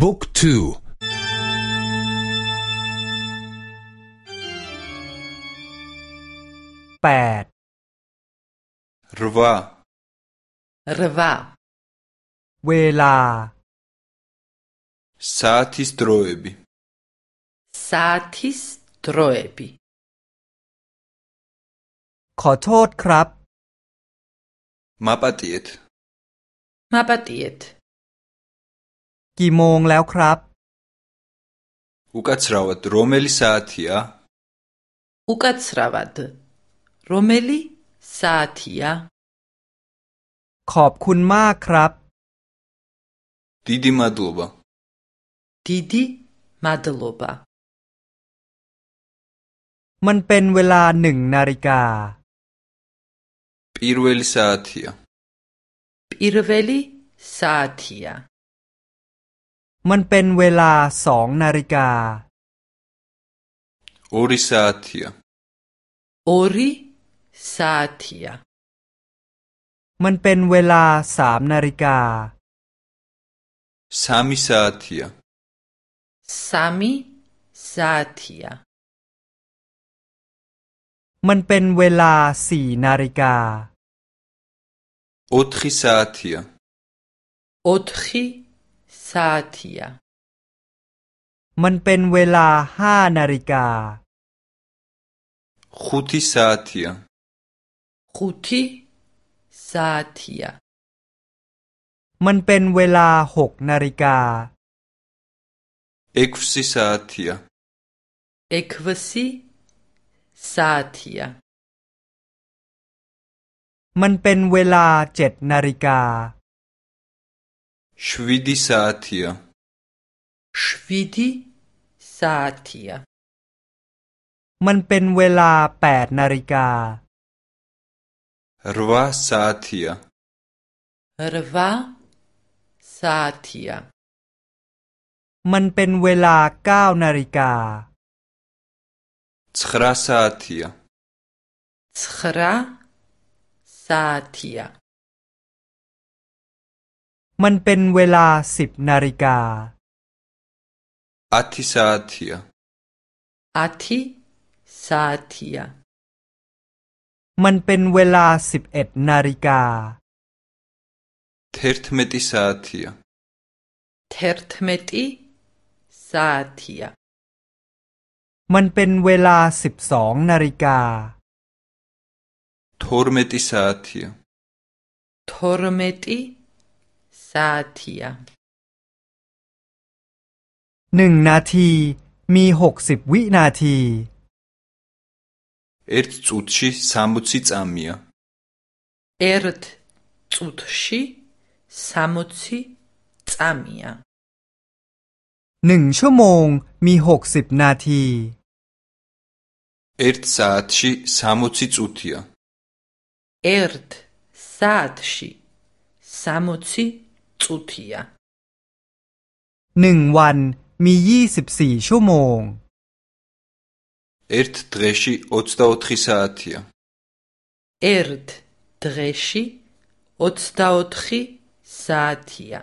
Book2 แปด რვა რვა เวลา საათის დროები საათის დროები ขอโทษครับ მაპატიეთ მაპატიეთ กี่โมงแล้วครับუკაცრავად რომელი საათია უკაცრავად რომელი საათიაขอบคุณมากครับ დიდი მადლობა დიდი მადლობაมันเป็นเวลาหนึ่งนาฬิกาปิรเว มันเป็นเวลาสองนาฬิกาโอริซาติอาโอริซาติอามันเป็นเวลาสามนาฬิกาซามิซาติอาซามิซาติอามันเป็นเวลาสี่นาฬิกาโอท ริซาติอาโอทริซาติอามันเป็นเวลาห้านาฬิกาขุติซาติอาขุติซาติอามันเป็นเวลาหกนาฬิกาექვსი საათია ექვსი საათია มันเป็นเวลาเจ็ดนาฬิกา შვიდი საათია შვიდი საათია มันเป็นเวลาแปดนาฬิการวาซาติอารวาซาติอามันเป็นเวลาเก้านาฬิกาชครา มันเป็นเวลาสิบนาฬิกาอาทิซาติอาอาทิซาติอามันเป็นเวลาสิบเอ็ดนาฬิกาเทร์ทเมติซาติอาเทร์ทเมติซาติอามันเป็นเวลาสิบสองนาฬิกาทอร์เ มติซาติอา ทอร์เมติซาติอา หนึ่งนาทีมีหกสิบวินาที เอ็ร์ตจุดชีสามบุตซิจามีอา เอิร์ตจุดชีสามุซิจามีอา หนึ่งชั่วโมงมีหกสิบนาที เอ็ร์ตซาตชีสามบุตซิจุติอา เอิร์ตซาตชีสามุซิ จุติอา หนึ่งวันมียี่สิบสี่ชั่วโมง เอ็ร์ตเดรชีออตสตาอทริซาติอา ერთ დღეში 24 საათია